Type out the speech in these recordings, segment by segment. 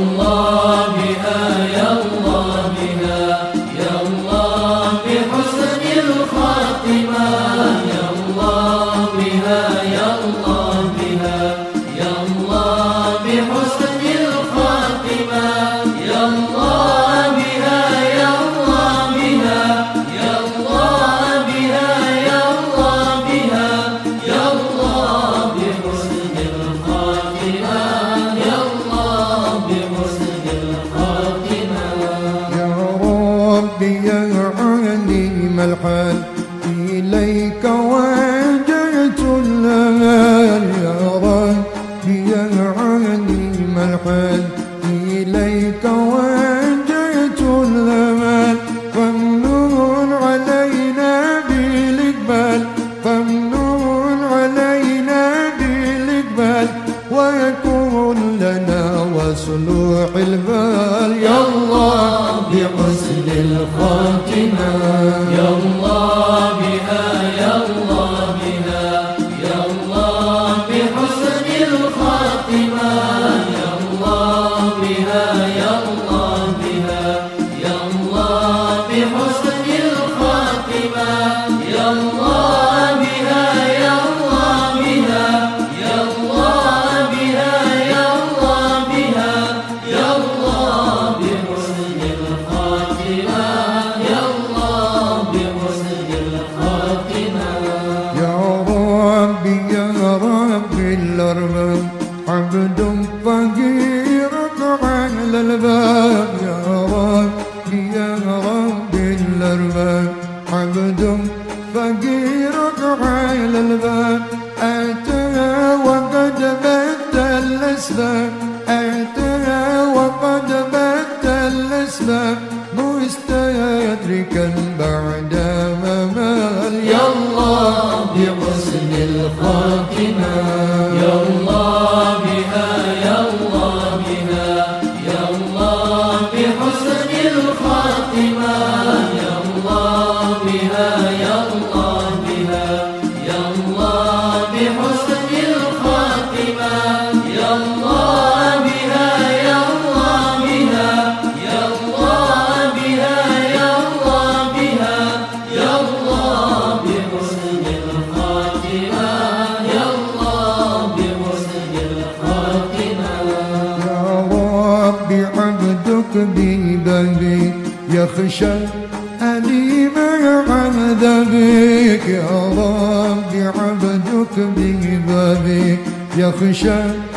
Allah وجئت لها يا ربي العليم الحل إليك وجئت لها فامنون علينا بالإقبال. فامنون علينا بالإقبال. ويكون لنا وصلوح البال عبد فقير قعيل الباب أتى وقد بت الأسباب أتى وقد بت الأسباب مستدركا بعد ما مال الله بغصن الخاتمه ربي عبدك بيدك يخشى أليم عذابك يا ربي عبدك بيدك يخشى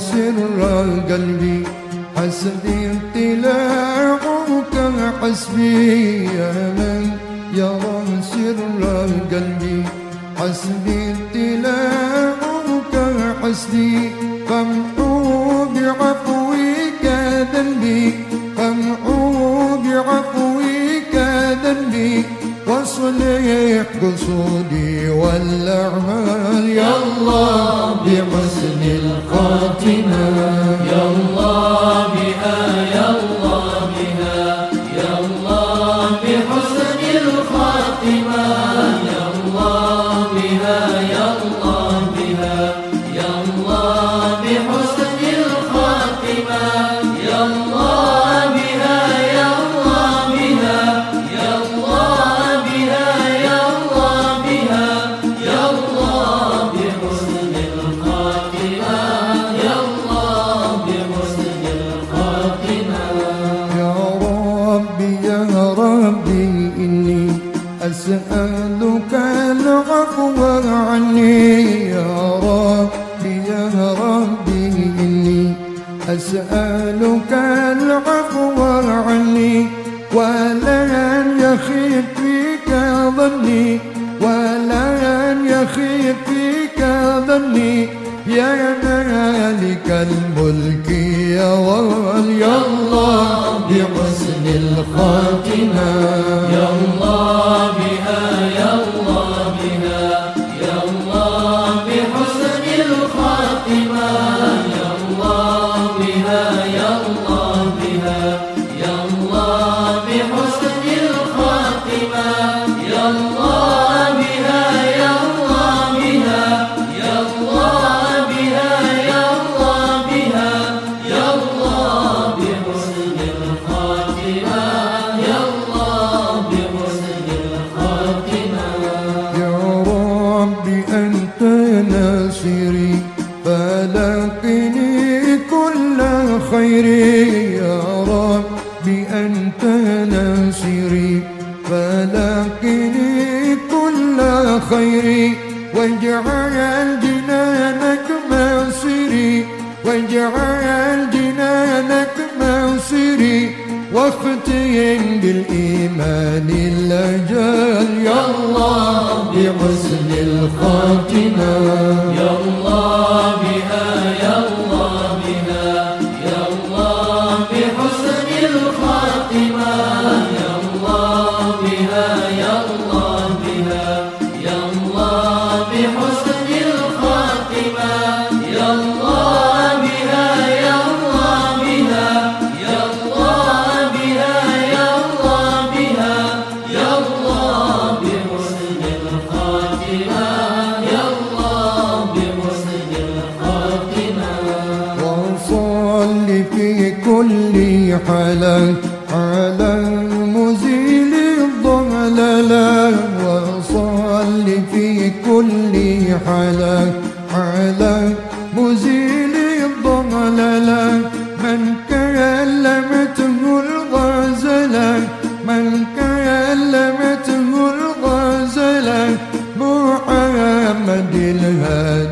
سر قلبي حسبي اطلاعك حسبي يا من يرى سر قلبي حسبي اطلاعك حسبي فامحو بعفوك ذنبي فامحو بعفوك ذنبي. وصليت قصودي والأعمال. يا الله بحسن الخاتمة. يا الله بأ أسألك العفو عني ولا يخيب فيك ظني ولا يخيب فيك ظني. يا مالك الملك يا ولي الله بحسن الخاتمة. واجعل جنانك موسري. واجعل جنانك موسري. واختم بالإيمان الأجل. يا الله بحسن الخاتمة. يا الله Muhammedil Hadi